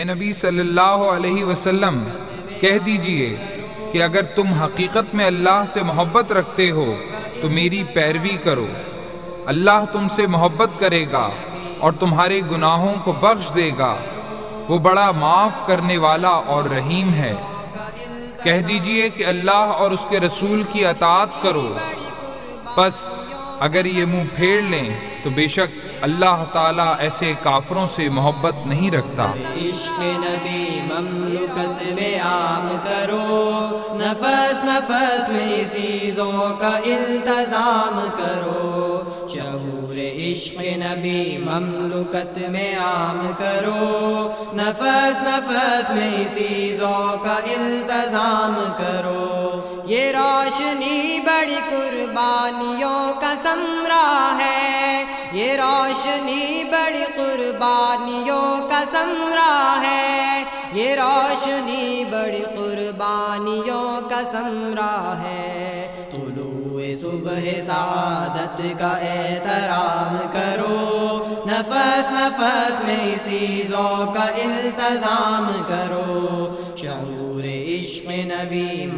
اے نبی صلی اللہ علیہ وسلم، کہہ دیجیے کہ اگر تم حقیقت میں اللہ سے محبت رکھتے ہو، تو میری پیروی کرو۔ اللہ تم سے محبت کرے گا اور تمہارے گناہوں کو بخش دے گا۔ وہ بڑا معاف کرنے والا اور رحیم ہے۔ کہہ دیجیے کہ اللہ اور اس کے رسول کی اطاعت کرو۔ پس اگر یہ منہ پھیڑ لیں، تو بے شک اللہ تعالیٰ ایسے کافروں سے محبت نہیں رکھتا۔ عشق نبی مملکت میں عام کرو، نفس نفس میں اسی ذوق کا التظام کرو۔ شعور عشق نبی مملکت میں عام کرو، نفس نفس میں اسی ذوق کا التظام کرو۔ یہ روشنی بڑی قربانیوں کا سمرا ہے۔ یہ روشنی بڑی قربانیوں کا سمرا ہے۔ یہ روشنی بڑی قربانیوں کا سمرا ہے۔ طلوع صبح سعادت کا احترام کرو۔ نفس نفس میں اسی ذوق کا التظام کرو۔ شعور عشق نبی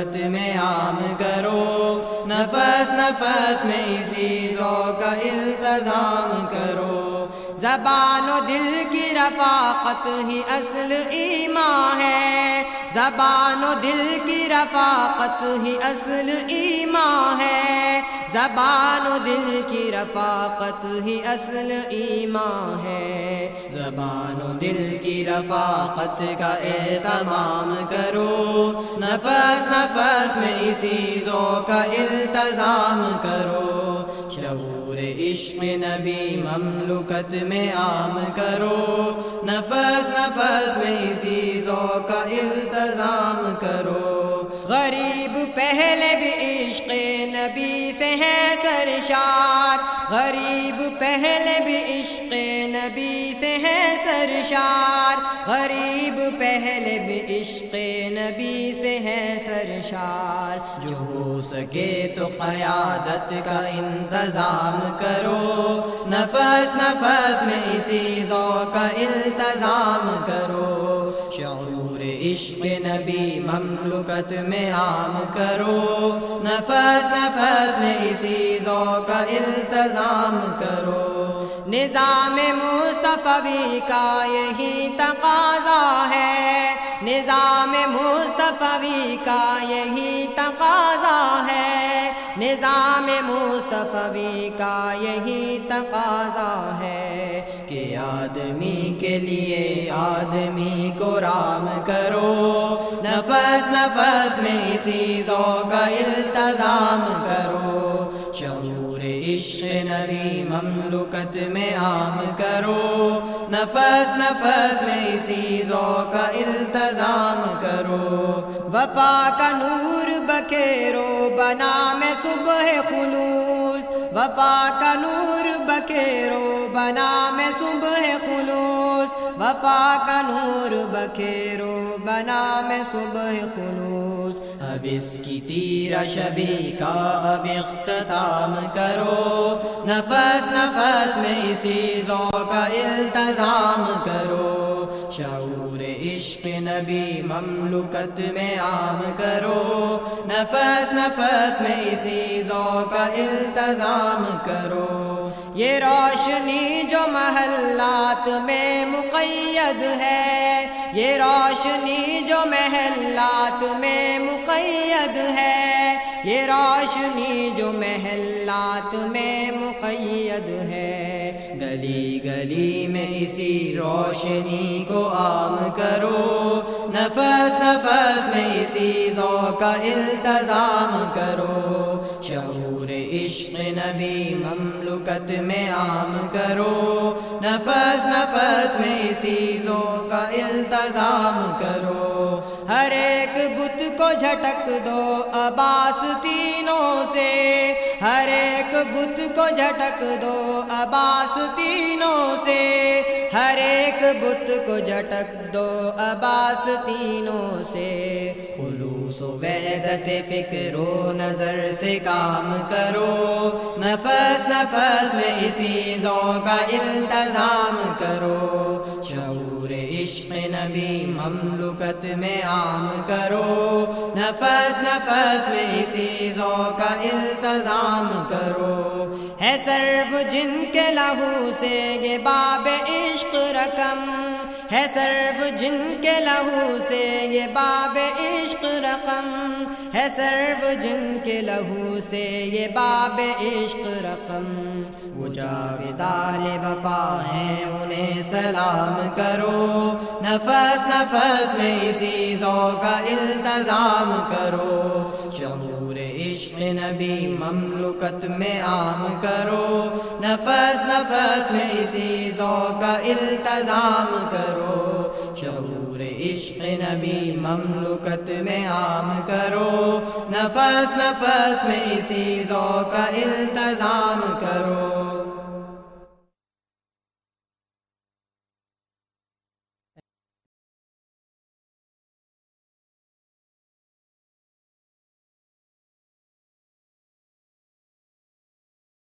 مملکت میں عام کرو۔ نفس نفس میں اسی ذوق کا التظام کرو۔ زبان و دل کی رفاقت ہی اصل ایمان ہے۔ زبان و دل کی رفاقت ہی اصل ایمان ہے۔ زبان و دل کی رفاقت ہی اصل ایمان ہے۔ زبان و دل کی رفاقت کا اہتمام کرو۔ نفس نفس میں اسی ذوق کا التظام کرو۔ شعور عشق نبی مملکت میں عام کرو۔ نفس نفس میں اسی ذوق کا التظام کرو۔ غریب پہلے بھی عشق نبی سے ہے سرشار۔ غریب پہلے بھی عشق نبی سے ہے سرشار۔ غریب پہلے بھی عشق نبی سے ہے سرشار۔ جو ہو سکے تو قیادت کا انتظام کرو۔ نفس نفس میں اسی ذوق کا التظام کرو۔ نبی، مملکت میں عام کرو۔ نفس نفس میں اسی ذوق کا التظام کرو۔ نظام مصطفی کا یہی تقاضا ہے۔ نظام مصطفی کا یہی تقاضا ہے۔ نظام مصطفی کا یہی تقاضا ہے کہ آدمی کے لیے آدمی کو رام کرو۔ نفس نفس میں اسی ذوق کا التظام کرو۔ شعور عشق نبی مملکت میں عام کرو۔ نفس نفس میں اسی ذوق کا التظام کرو۔ وفا کا نور بکھیرو، بنا میں صبح خلوص۔ وفا کا نور بکھیرو، بنا میں صبح خلوص۔ وفا کا نور بکھیرو، بنا میں صبح خلوص۔ اب اس کی تیرا شبی کا اب اختتام کرو۔ نفس نفس میں اسی ذوق کا التظام کرو۔ شعور عشق نبی مملکت میں عام کرو۔ نفس نفس میں اسی ذوق کا التظام کرو۔ یہ روشنی جو محلات میں مقید ہے، یہ روشنی جو محلات میں مقید ہے، یہ روشنی جو محلات میں مقید ہے۔ گلی گلی میں اسی روشنی کو عام کرو۔ نفس نفس میں اسی ذوق کا التظام کرو۔ عشق نبی مملکت میں عام کرو۔ نفس نفس میں اسی کا التظام کرو۔ ہر ایک بت کو جھٹک دو عباس تینوں سے۔ ہر ایک بت کو جھٹک دو عباس تینوں سے۔ ہر ایک بت کو جھٹک دو عباس تینوں سے۔ وحدت فکر و نظر سے کام کرو۔ نفس نفس میں اسی ذوق کا التظام کرو۔ شعور عشق نبی مملکت میں عام کرو۔ نفس نفس میں اسی ذوق کا التظام کرو۔ ہے سرب جن کے لہو سے یہ باب عشق رقم۔ ہے سرب جن کے لہو سے یہ باب عشق رقم ہے سرب جن کے لہو سے یہ باب عشق رقم وہ جاویدال وفا ہیں انہیں سلام کرو نفس نفس میں اسی ذوق کا التظام کرو شعور عشق نبی مملکت میں عام کرو نفس نفس میں اسی ذوق کا التظام کرو عشق نبی مملکت میں عام کرو۔ نفس نفس میں اسی ذوق کا التظام کرو۔